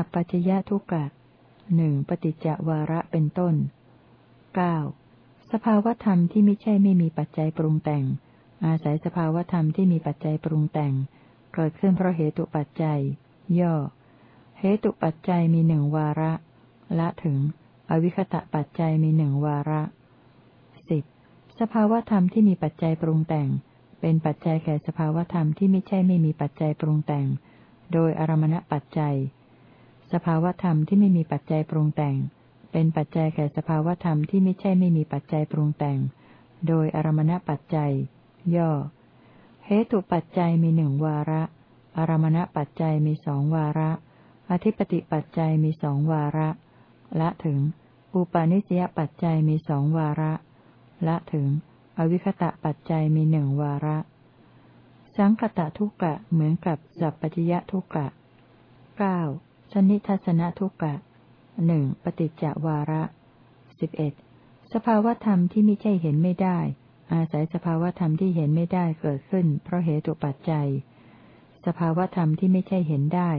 สัพปัจยะทุกะหนึ่งปฏิจจวาระเป็นต้นเก้าสภาวธรรมที่ไม่ใช่ไม่มีปัจจัยปรุงแต่ง อาศัยสภาวธรรมที่มีปัจจัยปรุงแต่ง เกิดขึ้นเพราะเหตุปัจจัย ย่อ เหตุปัจจัยมีหนึ่งวาระ ละถึง อวิคตะปัจจัยมีหนึ่งวาระสิบสภาวธรรมที่มีปัจจัยปรุงแต่ง เป็นปัจจัยแก่สภาวธรรมที่ไม่ใช่ไม่มีปัจจัยปรุงแต่ง โดยอารมณปัจจัย สภาวธรรมที่ไม่มีปัจจัยปรุงแต่ง เป็นปัจจัยแก่สภาวธรรมที่ไม่ใช่ไม่มีปัจจัยปรุงแต่ง โดยอารมณปัจจัย ย่อ เหตุปัจจัยมีหนึ่งวาระ อารมณปัจจัยมีสองวาระ อธิปติปัจจัยมีสองวาระ ละถึง อุปาณิสยปัจจัยมีสองวาระ ละถึง อวิคตะปัจจัยมีหนึ่งวาระ สังคตะทุกกะเหมือนกับสัพปจิยะทุกกะเก้า ชนิทัศนทุกกะหนึ่งปฏิจจวาระสิบเอ็ดสภาวธรรมที่ไม่ใช่เห็นไม่ได้ อาศัยสภาวธรรมที่เห็นไม่ได้เกิดขึ้น เพราะเหตุปัจจัย สภาวธรรมที่ไม่ใช่เห็นได้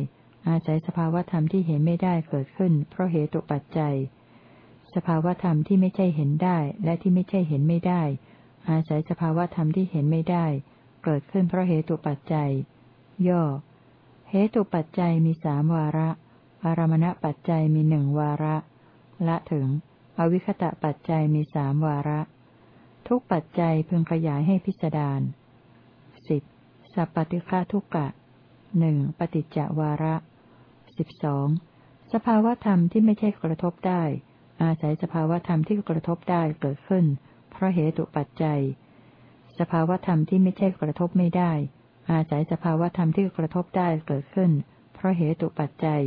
อาศัยสภาวธรรมที่เห็นไม่ได้เกิดขึ้น เพราะเหตุปัจจัย สภาวธรรมที่ไม่ใช่เห็นได้ และที่ไม่ใช่เห็นไม่ได้ อาศัยสภาวธรรมที่เห็นไม่ได้ เกิดขึ้นเพราะเหตุปัจจัย ย่อ เหตุปัจจัยมีสามวาระ อารมณปัจจัยมีหนึ่งวาระ ละถึง อวิคตะปัจจัยมีสามวาระ ทุกปัจจัยพึงขยายให้พิสดารสิบสัพปติฆาทุกกะหนึ่งปฏิจจวาระสิบสองสภาวธรรมที่ไม่ใช่กระทบได้ อาศัยสภาวธรรมที่กระทบได้เกิดขึ้น เพราะเหตุปัจจัย สภาวธรรมที่ไม่ใช่กระทบไม่ได้ อาศัยสภาวธรรมที่กระทบได้เกิดขึ้น เพราะเหตุปัจจัย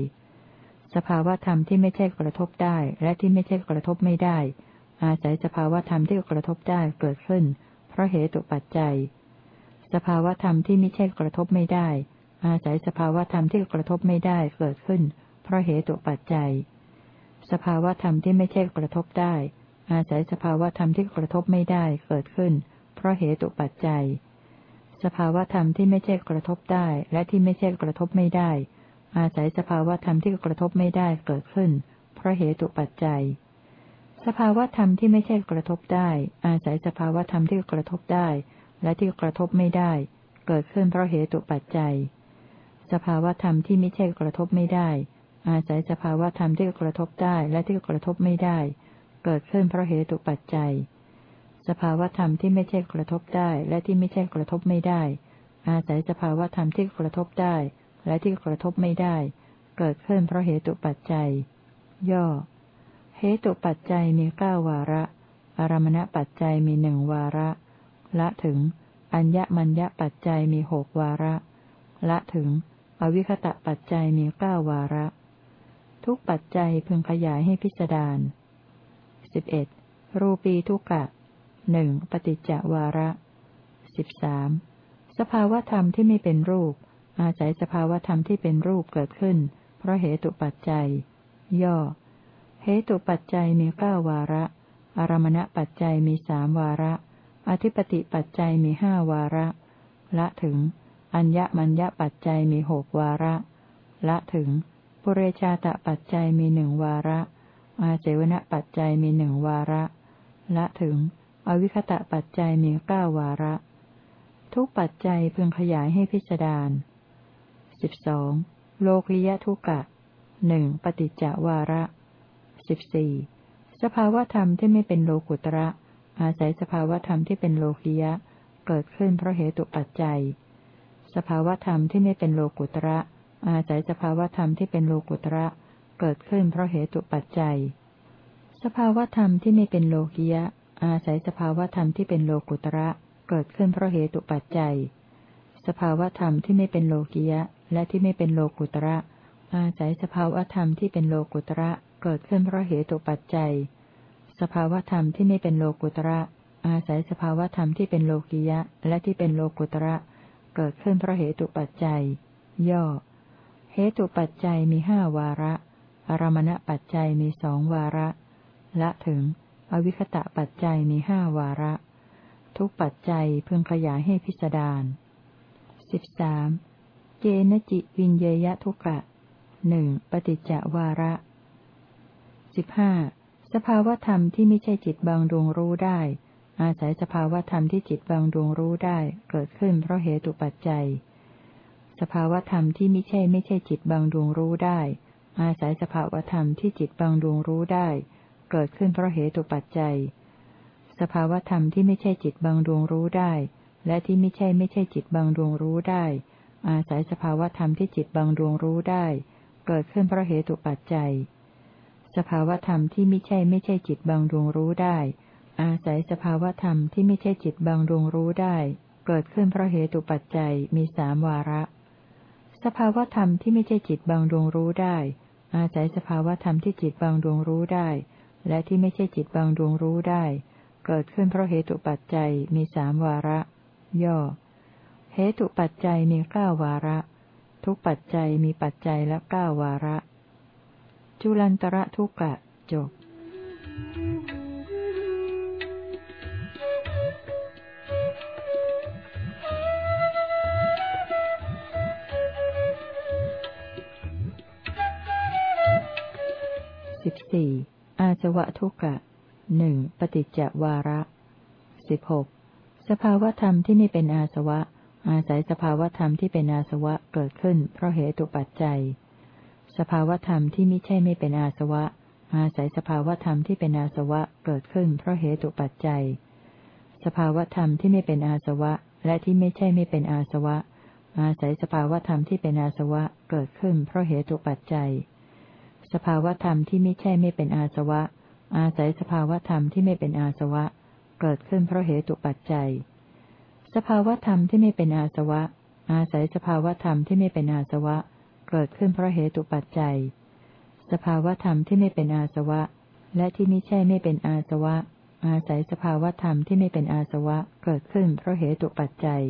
สภาวธรรมที่ไม่ใช่กระทบได้ และที่ไม่ใช่กระทบไม่ได้ อาศัยสภาวธรรมที่กระทบได้เกิดขึ้น เพราะเหตุปัจจัย สภาวธรรมที่ไม่ใช่กระทบไม่ได้ อาศัยสภาวธรรมที่กระทบไม่ได้เกิดขึ้น เพราะเหตุปัจจัย สภาวธรรมที่ไม่ใช่กระทบได้ อาศัยสภาวธรรมที่กระทบไม่ได้เกิดขึ้น เพราะเหตุปัจจัย สภาวธรรมที่ไม่ใช่กระทบได้ และที่ไม่ใช่กระทบไม่ได้ อาศัยสภาวธรรมที่กระทบไม่ได้เกิดขึ้น เพราะเหตุปัจจัย สภาวธรรมที่ไม่ใช่กระทบได้ อาศัยสภาวธรรมที่กระทบได้ และที่กระทบไม่ได้ เกิดขึ้นเพราะเหตุปัจจัย สภาวธรรมที่ไม่ใช่กระทบไม่ได้ อาศัยสภาวธรรมที่กระทบได้และที่กระทบไม่ได้ เกิดขึ้นเพราะเหตุปัจจัย สภาวธรรมที่ไม่ใช่กระทบได้ และที่ไม่ใช่กระทบไม่ได้ อาศัยสภาวธรรมที่กระทบได้ และที่กระทบไม่ได้ เกิดขึ้นเพราะเหตุปัจจัย ย่อ เหตุปัจจัยมีเก้าวาระ อารมณปัจจัยมีหนึ่งวาระ ละถึง อัญญมัญญปัจจัยมีหกวาระ ละถึง อวิคตะปัจจัยมีเก้าวาระ ทุกปัจจัยพึงขยายให้พิจารณาสิบเอ็ดรูปีทุกะ หนึ่งปฏิจจวาระสิบสามสภาวธรรมที่ไม่เป็นรูป อาศัยสภาวธรรมที่เป็นรูปเกิดขึ้น เพราะเหตุปัจจัย ย่อ เหตุปัจจัยมีเก้าวาระ อารมณปัจจัยมีสามวาระ อธิปติปัจจัยมีห้าวาระ ละถึง อัญญมัญญปัจจัยมีหกวาระ ละถึง ปุเรชาตปัจจัยมีหนึ่งวาระ อาเจวณปัจจัยมีหนึ่งวาระ ละถึง อวิคตะปัจจัยมีเก้าวาระ ทุกปัจจัยพึงขยายให้พิจารณาสิบสองโลคิยทุกะหนึ่งปฏิจจวาระสิบสี่สภาวธรรมที่ไม่เป็นโลกุตระ อาศัยสภาวธรรมที่เป็นโลคิยะ เกิดขึ้นเพราะเหตุปัจจัย สภาวธรรมที่ไม่เป็นโลกุตระ อาศัยสภาวธรรมที่เป็นโลกุตระ เกิดขึ้นเพราะเหตุปัจจัย สภาวธรรมที่ไม่เป็นโลกิยะ อาศัยสภาวธรรมที่เป็นโลกุตระเกิดขึ้นเพราะเหตุปัจจัย สภาวธรรมที่ไม่เป็นโลกิยะ และที่ไม่เป็นโลกุตระ อาศัยสภาวธรรมที่เป็นโลกุตระเกิดขึ้นเพราะเหตุปัจจัย สภาวธรรมที่ไม่เป็นโลกุตระ อาศัยสภาวธรรมที่เป็นโลกิยะ และที่เป็นโลกุตระ เกิดขึ้นเพราะเหตุปัจจัย ย่อ เหตุปัจจัยมีห้าวาระอารมณปัจจัยมีสองวาระ ละถึง อวิคตะปัจจัยมีห้าวาระ ทุกปัจจัยพึงขยายให้พิสดารสิบสามเจนจิวินเยยะทุกะหนึ่งปฏิจจวาระสิบห้าสภาวธรรมที่ไม่ใช่จิตบางดวงรู้ได้ อาศัยสภาวธรรมที่จิตบางดวงรู้ได้เกิดขึ้นเพราะเหตุปัจจัย สภาวธรรมที่ไม่ใช่ไม่ใช่จิตบางดวงรู้ได้ อาศัยสภาวธรรมที่จิตบางดวงรู้ได้ เกิดขึ้นเพราะเหตุปัจจัย สภาวธรรมที่ไม่ใช่จิตบางดวงรู้ได้ และที่ไม่ใช่ไม่ใช่จิตบางดวงรู้ได้ อาศัยสภาวธรรมที่จิตบางดวงรู้ได้ เกิดขึ้นเพราะเหตุปัจจัย สภาวธรรมที่ไม่ใช่ไม่ใช่จิตบางดวงรู้ได้ อาศัยสภาวธรรมที่ไม่ใช่จิตบางดวงรู้ได้ เกิดขึ้นเพราะเหตุปัจจัยมีสามวาระ สภาวธรรมที่ไม่ใช่จิตบางดวงรู้ได้อาศัยสภาวธรรมที่จิตบางดวงรู้ได้ และที่ไม่ใช่จิตบางดวงรู้ได้ เกิดขึ้นเพราะเหตุปัจจัยมีสามวาระ ย่อ เหตุปัจจัยมีเก้าวาระ ทุกปัจจัยมีปัจจัยละเก้าวาระ จุลันตระทุกะจบสิบสี่ อาสวะทุกะหนึ่งปฏิจจวาระสิบหกสภาวธรรมที่ไม่เป็นอาสวะ อาศัยสภาวธรรมที่เป็นอาสวะเกิดขึ้น เพราะเหตุปัจจัย สภาวธรรมที่ไม่ใช่ไม่เป็นอาสวะ อาศัยสภาวธรรมที่เป็นอาสวะเกิดขึ้น เพราะเหตุปัจจัย สภาวธรรมที่ไม่เป็นอาสวะ และที่ไม่ใช่ไม่เป็นอาสวะ อาศัยสภาวธรรมที่เป็นอาสวะเกิดขึ้น เพราะเหตุปัจจัย สภาวธรรมที่ไม่ใช่ไม่เป็นอาสวะ อาศัยสภาวธรรมที่ไม่เป็นอาสวะ เกิดขึ้นเพราะเหตุปัจจัย สภาวธรรมที่ไม่เป็นอาสวะ อาศัยสภาวธรรมที่ไม่เป็นอาสวะ เกิดขึ้นเพราะเหตุปัจจัย สภาวธรรมที่ไม่เป็นอาสวะ และที่ไม่ใช่ไม่เป็นอาสวะ อาศัยสภาวธรรมที่ไม่เป็นอาสวะ เกิดขึ้นเพราะเหตุปัจจัย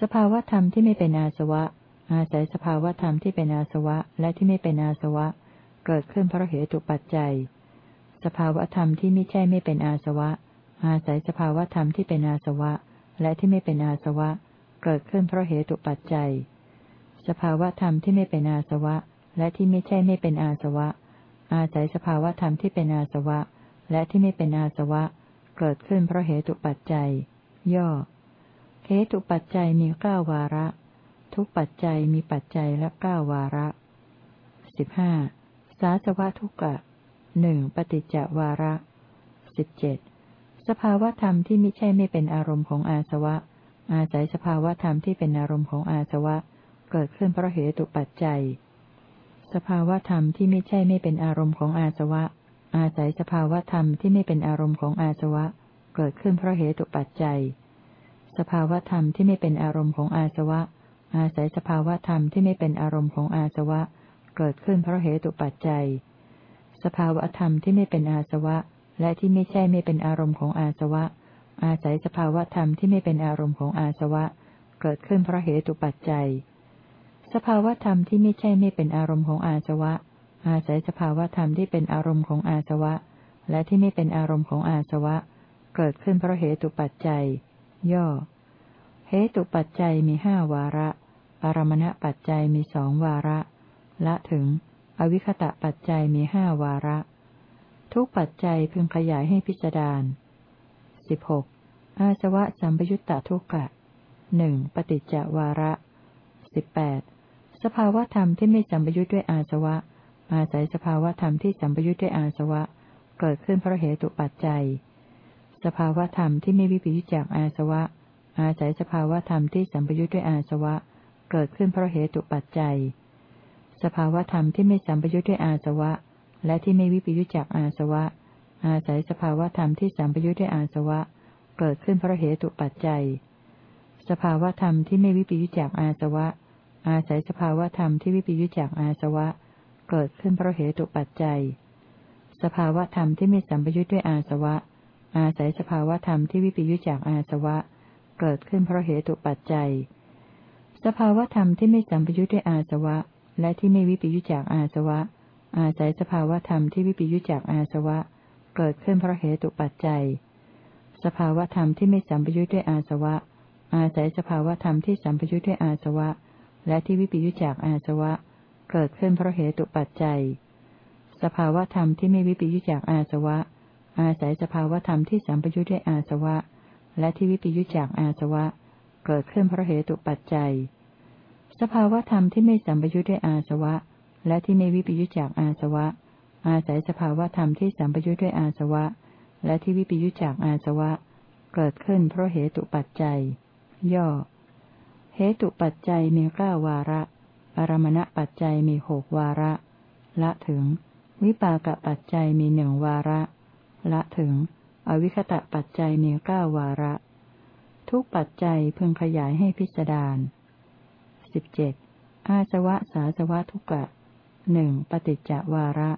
สภาวธรรมที่ไม่เป็นอาสวะ อาศัยสภาวธรรมที่เป็นอาสวะ และที่ไม่เป็นอาสวะ เกิดขึ้นเพราะเหตุปัจจัย สภาวธรรมที่ไม่ใช่ไม่เป็นอาสวะ อาศัยสภาวธรรมที่เป็นอาสวะ และที่ไม่เป็นอาสวะ เกิดขึ้นเพราะเหตุปัจจัย สภาวธรรมที่ไม่เป็นอาสวะ และที่ไม่ใช่ไม่เป็นอาสวะ อาศัยสภาวธรรมที่เป็นอาสวะ และที่ไม่เป็นอาสวะ เกิดขึ้นเพราะเหตุปัจจัย ย่อเหตุปัจจัยมีเก้าวาระ ทุกปัจจัยมีปัจจัยละเก้าวาระสิบห้า สาสวะทุกะหนึ่งปฏิจจวาระสิบเจ็ดสภาวธรรมที่ไม่ใช่ไม่เป็นอารมณ์ของอาสวะ อาศัยสภาวธรรมที่เป็นอารมณ์ของอาสวะ เกิดขึ้นเพราะเหตุปัจจัย สภาวธรรมที่ไม่ใช่ไม่เป็นอารมณ์ของอาสวะ อาศัยสภาวธรรมที่ไม่เป็นอารมณ์ของอาสวะ เกิดขึ้นเพราะเหตุปัจจัย สภาวธรรมที่ไม่เป็นอารมณ์ของอาสวะ อาศัยสภาวธรรมที่ไม่เป็นอารมณ์ของอาสวะเเกิดขึ้นเพราะเหตุปัจจัย สภาวธรรมที่ไม่เป็นอาสวะ และที่ไม่ใช่ไม่เป็นอารมณ์ของอาสวะ อาศัยสภาวธรรมที่ไม่เป็นอารมณ์ของอาสวะ เกิดขึ้นเพราะเหตุปัจจัย สภาวธรรมที่ไม่ใช่ไม่เป็นอารมณ์ของอาสวะ อาศัยสภาวธรรมที่เป็นอารมณ์ของอาสวะ และที่ไม่เป็นอารมณ์ของอาสวะ เกิดขึ้นเพราะเหตุปัจจัย ย่อ เหตุปัจจัยมีห้าวาระอารมณปัจจัยมีสองวาระ ละถึง อวิคตะปัจจัยมีห้าวาระ ทุกปัจจัยพึงขยายให้พิจารณาสิบหกอาสวะสัมปยุตตทุกกะหนึ่งปฏิจจวาระสิบแปดสภาวธรรมที่ไม่สัมปยุทธ์ด้วยอาสวะ อาศัยสภาวธรรมที่สัมปยุทธ์ด้วยอาสวะ เกิดขึ้นเพราะเหตุปัจจัย สภาวธรรมที่ไม่วิปยุจจากอาสวะ อาศัยสภาวธรรมที่สัมปยุทธ์ด้วยอาสวะ เกิดขึ้นเพราะเหตุปัจจัย สภาวธรรมที่ไม่สัมปยุทธ์ด้วยอาสวะ และที่ไม่วิปยุจจากอาสวะ อาศัยสภาวธรรมที่สัมปยุทธ์ด้วยอาสวะ เกิดขึ้นเพราะเหตุปัจจัย สภาวธรรมที่ไม่วิปยุจจากอาสวะ อาศัยสภาวธรรมที่วิปยุจจากอาสวะ เกิดขึ้นเพราะเหตุปัจจัย สภาวธรรมที่ไม่สัมปยุจด้วยอาสวะ อาศัยสภาวธรรมที่วิปยุจจากอาสวะ เกิดขึ้นเพราะเหตุปัจจัยสภาวธรรมที่ไม่สัมปยุจด้วยอาสวะ และที่ไม่วิปยุจจากอาสวะ อาศัยสภาวธรรมที่วิปยุจจากอาสวะ เกิดขึ้นเพราะเหตุปัจจัย สภาวธรรมที่ไม่สัมปยุจด้วยอาสวะ อาศัยสภาวธรรมที่สัมปยุจด้วยอาสวะ และที่วิปยุจจากอาสวะ เกิดขึ้นเพราะเหตุปัจจัย สภาวธรรมที่ไม่วิปยุจจากอาสวะ อาศัยสภาวธรรมที่สัมปยุจด้วยอาสวะ และที่วิปยุจจากอาสวะ เกิดขึ้นเพราะเหตุปัจจัย สภาวธรรมที่ไม่สัมปยุจด้วยอาสวะ และที่ไม่วิปยุจจากอาสวะ อาศัยสภาวธรรมที่สัมปยุจด้วยอาสวะ และที่วิปยุจจากอาสวะ เกิดขึ้นเพราะเหตุปัจจัย ย่อ เหตุปัจจัยมีเก้าวาระอรมณปัจจัยมีหกวาระ ละถึง วิปากปัจจัยมีหนึ่งวาระ ละถึง อวิคตะปัจจัยมีเก้าวาระ ทุกปัจจัยพึงขยายให้พิสดาร สิบเจ็ดอาสวะสาสวะทุกะหนึ่งปฏิจจวาระ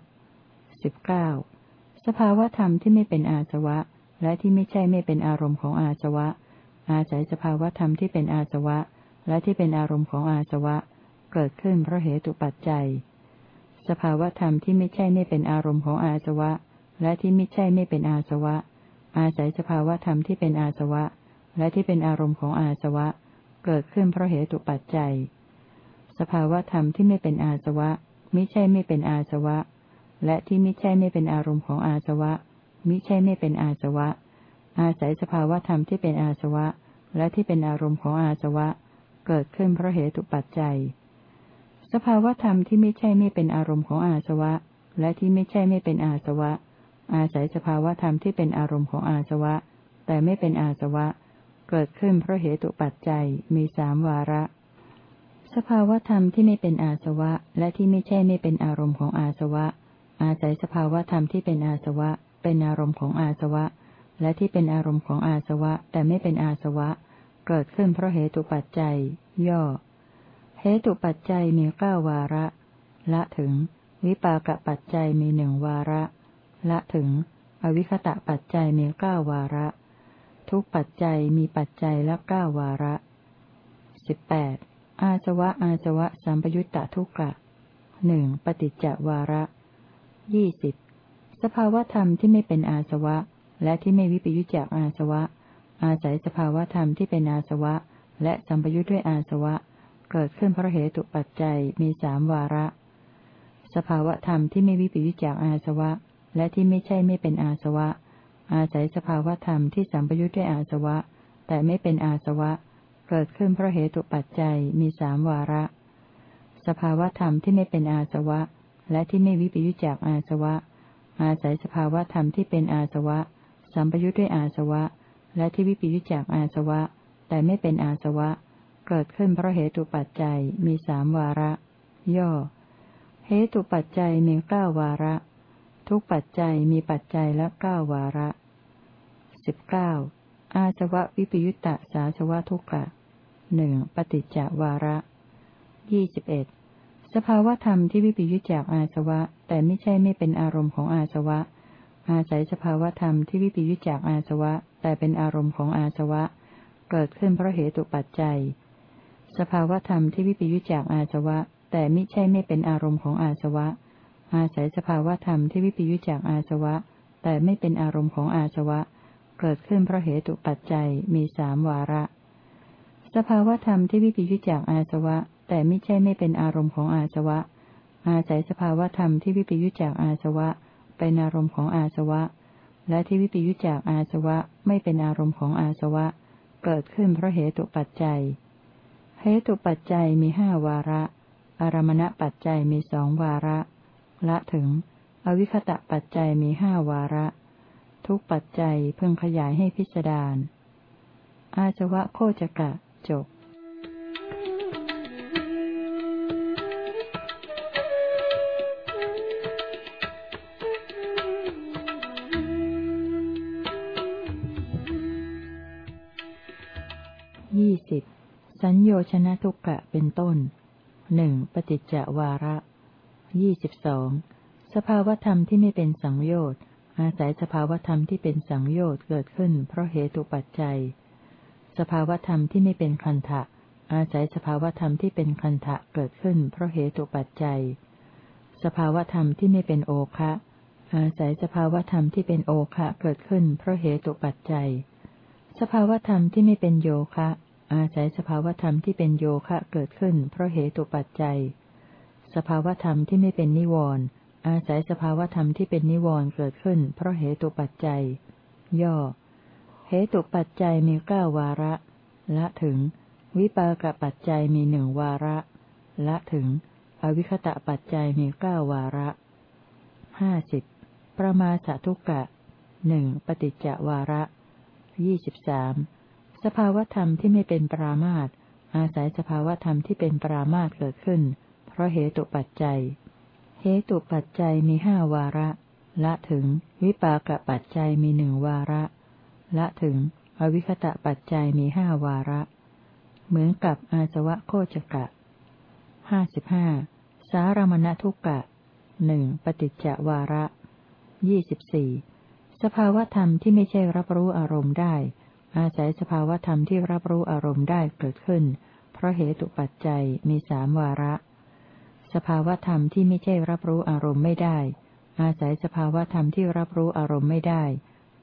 สิบเก้าสภาวธรรมที่ไม่เป็นอาสวะ และที่ไม่ใช่ไม่เป็นอารมณ์ของอาสวะ อาศัยสภาวธรรมที่เป็นอาสวะ และที่เป็นอารมณ์ของอาสวะ เกิดขึ้นเพราะเหตุปัจจัย สภาวธรรมที่ไม่ใช่ไม่เป็นอารมณ์ของอาสวะ และที่ไม่ใช่ไม่เป็นอาสวะ อาศัยสภาวธรรมที่เป็นอาสวะ และที่เป็นอารมณ์ของอาสวะ เกิดขึ้นเพราะเหตุปัจจัย สภาวธรรมที่ไม่เป็นอาสวะ มิใช่ไม่เป็นอาสวะ และที่ไม่ใช่ไม่เป็นอารมณ์ของอาสวะ มิใช่ไม่เป็นอาสวะ อาศัยสภาวธรรมที่เป็นอาสวะ และที่เป็นอารมณ์ของอาสวะ เกิดขึ้นเพราะเหตุปัจจัย สภาวธรรมที่ไม่ใช่ไม่เป็นอารมณ์ของอาสวะ และที่ไม่ใช่ไม่เป็นอาสวะ อาศัยสภาวธรรมที่เป็นอารมณ์ของอาสวะ แต่ไม่เป็นอาสวะ เกิดขึ้นเพราะเหตุปัจจัยมีสามวาระ สภาวธรรมที่ไม่เป็นอาสวะ และที่ไม่ใช่ไม่เป็นอารมณ์ของอาสวะ อาศัยสภาวธรรมที่เป็นอาสวะ เป็นอารมณ์ของอาสวะ และที่เป็นอารมณ์ของอาสวะ แต่ไม่เป็นอาสวะ เกิดขึ้นเพราะเหตุปัจจัย ย่อ เหตุปัจจัยมีเก้าวาระ ละถึง วิปากปัจจัยมีหนึ่งวาระ ละถึง อวิคตะปัจจัยมีเก้าวาระ ทุกปัจจัยมีปัจจัยละเก้าวาระสิบแปดอาสวะอาสวะสัมปยุตตะทุกะหนึ่งปฏิจจวาระยี่สิบสภาวธรรมที่ไม่เป็นอาสวะ และที่ไม่วิปยุจจากอาสวะ อาศัยสภาวธรรมที่เป็นอาสวะ และสัมปยุทธ์ด้วยอาสวะ เกิดขึ้นเพราะเหตุปัจจัยมีสามวาระ สภาวธรรมที่ไม่วิปยุจจากอาสวะ และที่ไม่ใช่ไม่เป็นอาสวะ อาศัยสภาวธรรมที่สัมปยุจด้วยอาสวะ แต่ไม่เป็นอาสวะ เกิดขึ้นเพราะเหตุปัจจัยมีสามวาระ สภาวธรรมที่ไม่เป็นอาสวะ และที่ไม่วิปยุจจากอาสวะ อาศัยสภาวธรรมที่เป็นอาสวะ สัมปยุจด้วยอาสวะ และที่วิปยุจจากอาสวะ แต่ไม่เป็นอาสวะ เกิดขึ้นเพราะเหตุปัจจัยมีสามวาระ ย่อ เหตุปัจจัยมีเก้าวาระ ทุกปัจจัยมีปัจจัยละเก้าวาระ สิบเก้าอาสวะวิปยุตตะสาสวะทุกกะหนึ่งปฏิจจวาระยี่สิบเอ็ดสภาวธรรมที่วิปยุจจากอาสวะ แต่ไม่ใช่ไม่เป็นอารมณ์ของอาสวะ อาศัยสภาวธรรมที่วิปยุจจากอาสวะ แต่เป็นอารมณ์ของอาสวะ เกิดขึ้นเพราะเหตุปัจจัย สภาวธรรมที่วิปยุจจากอาสวะ แต่ไมิใช่ไม่เป็นอารมณ์ของอาสวะ อาศัยสภาวธรรมที่วิปยุจจากอาสวะ แต่ไม่เป็นอารมณ์ของอาสวะเเกิดขึ้นเพราะเหตุปัจจัยมีสามวาระ สภาวธรรมที่วิปิยุจากอาสวะ แต่ไม่ใช่ไม่เป็นอารมณ์ของอาสวะ อาศัยสภาวธรรมที่วิปิยุจากอาสวะ เป็นอารมณ์ของอาสวะ และที่วิปิยุจจากอาสวะไม่เป็นอารมณ์ของอาสวะ เกิดขึ้นเพราะเหตุปัจจัย เหตุปัจจัยมีห้าวาระ อารมณปัจจัยมีสองวาระ ละถึง อวิคตะปัจจัยมีห้าวาระ ทุกปัจจัยเพิ่งขยายให้พิจารณาอาสวะโคจกะ จบยี่สิบสัญโยชนะทุกกะเป็นต้นหนึ่งปฏิจจวาระยี่สิบสองสภาวธรรมที่ไม่เป็นสังโยชน์ อาศัยสภาวธรรมที่เป็นสังโยชน์เกิดขึ้น เพราะเหตุปัจจัย สภาวธรรมที่ไม่เป็นคันทะอาศัยสภาวธรรมที่เป็นคันทะเกิดขึ้น เพราะเหตุปัจจัย สภาวธรรมที่ไม่เป็นโอคะ อาศัยสภาวธรรมที่เป็นโอคะเกิดขึ้น เพราะเหตุปัจจัย สภาวธรรมที่ไม่เป็นโยคะ อาศัยสภาวธรรมที่เป็นโยคะเกิดขึ้น เพราะเหตุปัจจัย สภาวธรรมที่ไม่เป็นนิวรณ์ อาศัยสภาวธรรมที่เป็นนิวรณ์เกิดขึ้น เพราะเหตุปัจจัย ย่อ เหตุปัจจัยมีเก้าวาระ ละถึง วิปากปัจจัยมีหนึ่งวาระ ละถึง อวิคตะปัจจัยมีเก้าวาระห้าสิบประมาสทุกะหนึ่งปฏิจจวาระยี่สิบสามสภาวธรรมที่ไม่เป็นปรามาตอาศัยสภาวธรรมที่เป็นปรามาตเกิดขึ้น เพราะเหตุปัจจัย เหตุปัจจัยมีห้าวาระ ละถึง วิปากปัจจัยมีหนึ่งวาระ ละถึง อวิคตะปัจจัยมีห้าวาระ เหมือนกับอาสวะโคจกะห้าสิบห้าสารมณทุกกะหนึ่งปฏิจจวาระยี่สิบสี่สภาวธรรมที่ไม่ใช่รับรู้อารมณ์ได้ อาศัยสภาวธรรมที่รับรู้อารมณ์ได้เกิดขึ้น เพราะเหตุปัจจัยมีสามวาระ สภาวธรรมที่ไม่ใช่รับรู้อารมณ์ไม่ได้ อาศัยสภาวธรรมที่รับรู้อารมณ์ไม่ได้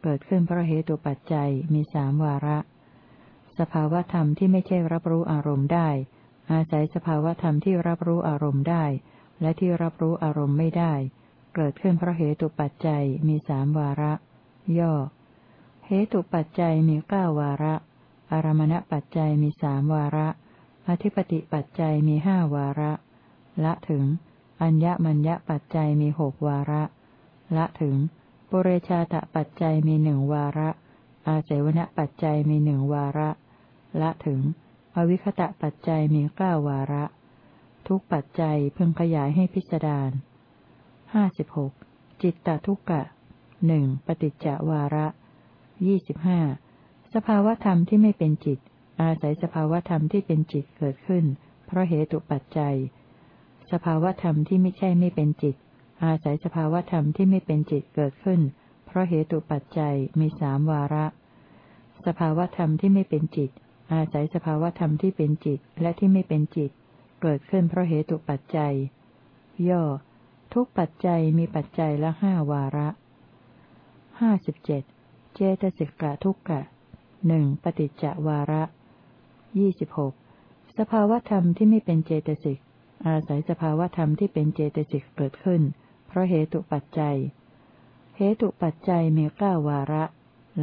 เกิดขึ้นเพราะเหตุปัจจัยมีสามวาระ สภาวธรรมที่ไม่ใช่รับรู้อารมณ์ได้ อาศัยสภาวธรรมที่รับรู้อารมณ์ได้ และที่รับรู้อารมณ์ไม่ได้ เกิดขึ้นเพราะเหตุปัจจัยมีสามวาระ ย่อ เหตุปัจจัยมีเก้าวาระ อารมณปัจจัยมีสามวาระ อธิปติปัจจัยมีห้าวาระ ละถึง อัญญมัญญปัจจัยมีหกวาระ ละถึง ปุเรชาตปัจจัยมีหนึ่งวาระ อาเสวนปัจจัยมีหนึ่งวาระ ละถึง อวิคตะปัจจัยมีเก้าวาระ ทุกปัจจัยพึงขยายให้พิสดารห้าสิบหกจิตตทุกกะหนึ่งปฏิจจวาระยี่สิบห้าสภาวธรรมที่ไม่เป็นจิต อาศัยสภาวธรรมที่เป็นจิตเกิดขึ้น เพราะเหตุปัจจัย สภาวธรรมที่ไม่ใช่ไม่เป็นจิต อาศัยสภาวธรรมที่ไม่เป็นจิตเกิดขึ้น เพราะเหตุปัจจัยมีสามวาระ สภาวธรรมที่ไม่เป็นจิต อาศัยสภาวธรรมที่เป็นจิตและที่ไม่เป็นจิต เกิดขึ้นเพราะเหตุปัจจัย ย่อ ทุกปัจจัยมีปัจจัยละห้าวาระห้าสิบเจ็ดเจตสิกะทุกกะหนึ่งปฏิจจวาระยี่สิบหกสภาวธรรมที่ไม่เป็นเจตสิก อาศัยสภาวธรรมที่เป็นเจตสิกเกิดขึ้น เพราะเหตุปัจจัย เหตุปัจจัยมีเก้าวาระ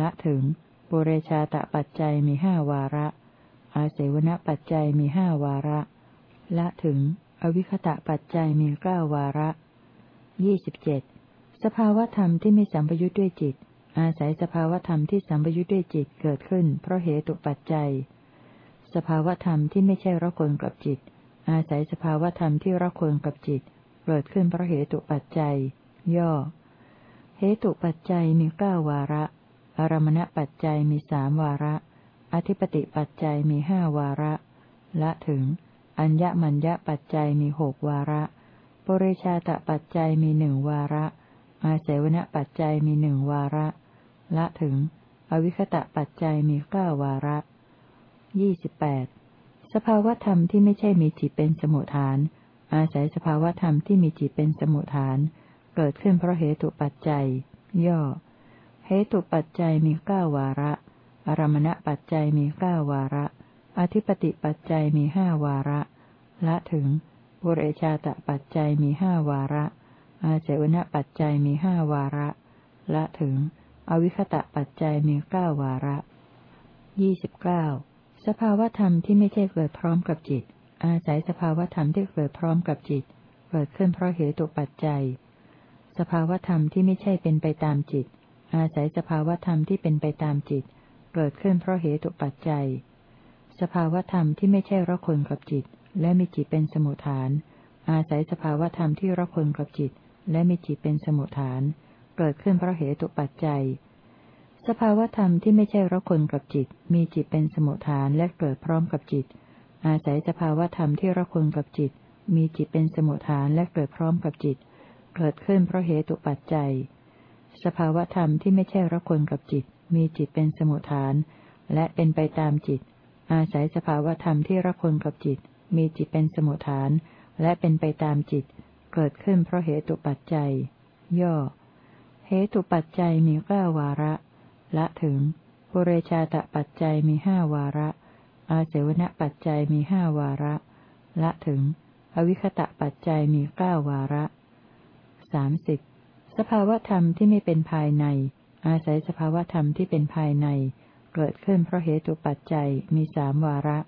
ละถึงปุเรชาตะปัจจัยมีห้าวาระ อาเสวนปัจจัยมีห้าวาระ ละถึง อวิคตะปัจจัยมีเก้าวาระยี่สิบเจ็ดสภาวธรรมที่ไม่สัมปยุทธ์ด้วยจิต อาศัยสภาวธรรมที่สัมปยุทธ์ด้วยจิตเกิดขึ้น เพราะเหตุปัจจัย สภาวธรรมที่ไม่ใช่รักคนกับจิต อาศัยสภาวธรรมที่รักคนกับจิต เกิดขึ้นเพราะเหตุปัจจัย ย่อ เหตุปัจจัยมีเก้าวาระ อารมณปัจจัยมีสามวาระ อธิปติปัจจัยมีห้าวาระ ละถึง อัญญมัญญปัจจัยมีหกวาระปริชาตปัจจัยมีหนึ่งวาระ อาเสวนปัจจัยมีหนึ่งวาระ ละถึง อวิคตะปัจจัยมีเก้าวาระยี่สิบแปด สภาวธรรมที่ไม่ใช่มีจิตเป็นสมุทฐาน อาศัยสภาวธรรมที่มีจิตเป็นสมุทฐาน เกิดขึ้นเพราะเหตุปัจจัย ย่อ เหตุปัจจัยมีเก้าวาระ อารมณปัจจัยมีเก้าวาระ อธิปติปัจจัยมีห้าวาระ ละถึงบุเรชาตปัจจัยมีห้าวาระ อาเจวณปัจจัยมีห้าวาระ ละถึง อวิคตะปัจจัยมีเก้าวาระยี่สิบเก้า สภาวธรรมที่ไม่ใช่เกิดพร้อมกับจิต อาศัยสภาวธรรมที่เกิดพร้อมกับจิต เกิดขึ้นเพราะเหตุปัจจัย สภาวธรรมที่ไม่ใช่เป็นไปตามจิต อาศัยสภาวธรรมที่เป็นไปตามจิต เกิดขึ้นเพราะเหตุปัจจัย สภาวธรรมที่ไม่ใช่รักคนกับจิต และมีจิตเป็นสมุทฐาน อาศัยสภาวธรรมที่รักคนกับจิต และมีจิตเป็นสมุทฐาน เกิดขึ้นเพราะเหตุปัจจัย สภาวธรรมที่ไม่ใช่รักคนกับจิต มีจิตเป็นสมุทฐานและเกิดพร้อมกับจิต อาศัยสภาวธรรมที่รักคนกับจิต มีจิตเป็นสมุทฐานและเกิดพร้อมกับจิต เกิดขึ้นเพราะเหตุปัจจัย สภาวธรรมที่ไม่ใช่รักคนกับจิต มีจิตเป็นสมุทฐาน และเป็นไปตามจิต อาศัยสภาวธรรมที่รักคนกับจิต มีจิตเป็นสมุทฐาน และเป็นไปตามจิต เกิดขึ้นเพราะเหตุปัจจัย ย่อ เหตุปัจจัยมีเก้าวาระ ละถึงปุเรชาตปัจจัยมีห้าวาระ อาเสวนปัจจัยมีห้าวาระ ละถึงออวิคตะปัจจัยมีเก้าวาระสามสิบสภาวธรรมที่ไม่เป็นภายใน อาศัยสภาวธรรมที่เป็นภายใน เกิดขึ้นเพราะเหตุปัจจัยมีสามวาระ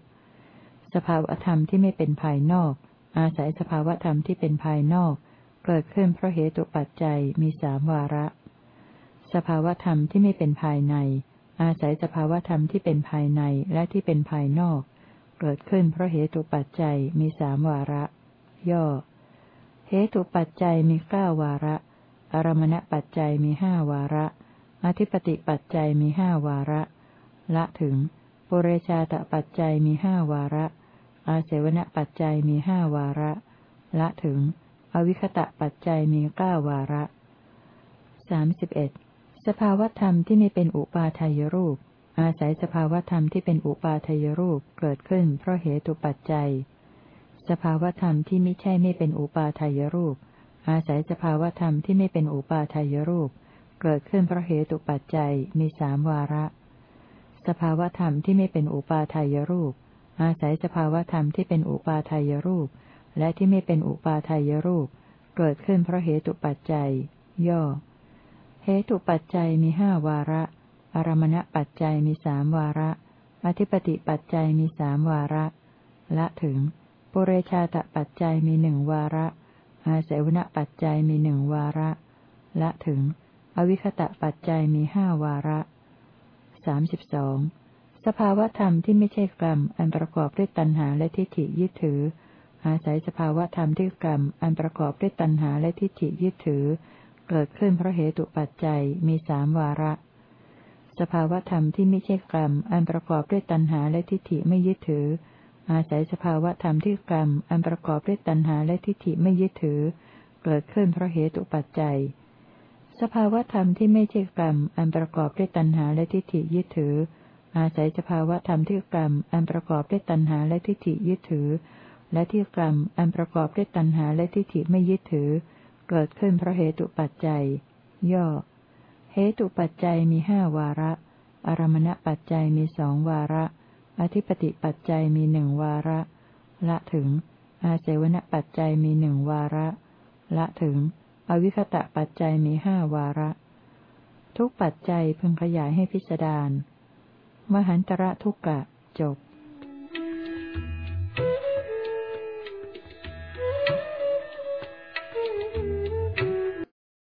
สภาวธรรมที่ไม่เป็นภายนอก อาศัยสภาวธรรมที่เป็นภายนอก เกิดขึ้นเพราะเหตุปัจจัยมีสามวาระ สภาวธรรมที่ไม่เป็นภายใน อาศัยสภาวธรรมที่เป็นภายในและที่เป็นภายนอก เกิดขึ้นเพราะเหตุปัจจัยมีสามวาระ ย่อ เหตุปัจจัยมีเก้าวาระ อารมณปัจจัยมีห้าวาระ อธิปติปัจจัยมีห้าวาระ ละถึงปุเรชาตปัจจัยมีห้าวาระ อาเสวนปัจจัยมีห้าวาระ ละถึง อวิคตะปัจจัยมีเก้าวาระสามสิบเอ็ด สภาวธรรมที่ไม่เป็นอุปาทายรูป อาศัยสภาวธรรมที่เป็นอุปาทายรูปเกิดขึ้นเพราะเหตุปัจจัย สภาวธรรมที่ไม่ใช่ไม่เป็นอุปาทายรูป อาศัยสภาวธรรมที่ไม่เป็นอุปาทายรูป เกิดขึ้นเพราะเหตุปัจจัยมีสามวาระ สภาวธรรมที่ไม่เป็นอุปาทายรูป อาศัยสภาวธรรมที่เป็นอุปาทายรูป และที่ไม่เป็นอุปาทายรูป เกิดขึ้นเพราะเหตุปัจจัย ย่อ ตุปัจจัยมีห้าวาระ อารมณปัจจัยมีสามวาระ อธิปติปัจจัยมีสามวาระ ละถึง ปุเรชาตปัจจัยมีหนึ่งวาระ อาศัยวณปัจจัยมีหนึ่งวาระ ละถึง อวิคตะปัจจัยมีห้าวาระสามสิบสองสภาวธรรมที่ไม่ใช่กรรม อันประกอบด้วยตัณหาและทิฏฐิยึดถือ อาศัยสภาวธรรมที่กรรม อันประกอบด้วยตัณหาและทิฏฐิยึดถือ เกิดขึ้นเพราะเหตุปัจจัยมีสามวาระ สภาวธรรมที่ไม่ใช่กรรม อันประกอบด้วยตัณหาและทิฏฐิไม่ยึดถือ อาศัยสภาวธรรมที่กรรม อันประกอบด้วยตัณหาและทิฏฐิไม่ยึดถือ เกิดขึ้นเพราะเหตุปัจจัย สภาวธรรมที่ไม่ใช่กรรม อันประกอบด้วยตัณหาและทิฏฐิยึดถือ อาศัยสภาวธรรมที่กรรม อันประกอบด้วยตัณหาและทิฏฐิยึดถือ และที่กรรม อันประกอบด้วยตัณหาและทิฏฐิไม่ยึดถือเเกิดขึ้นเพราะเหตุปัจจัย ย่อ เหตุปัจจัยมีห้าวาระ อารมณปัจจัยมีสองวาระ อธิปติปัจจัยมีหนึ่งวาระ ละถึง อาเสวนปัจจัยมีหนึ่งวาระ ละถึง อวิคตะปัจจัยมีห้าวาระ ทุกปัจจัยพึงขยายให้พิจาร มหันตระทุกกะจบ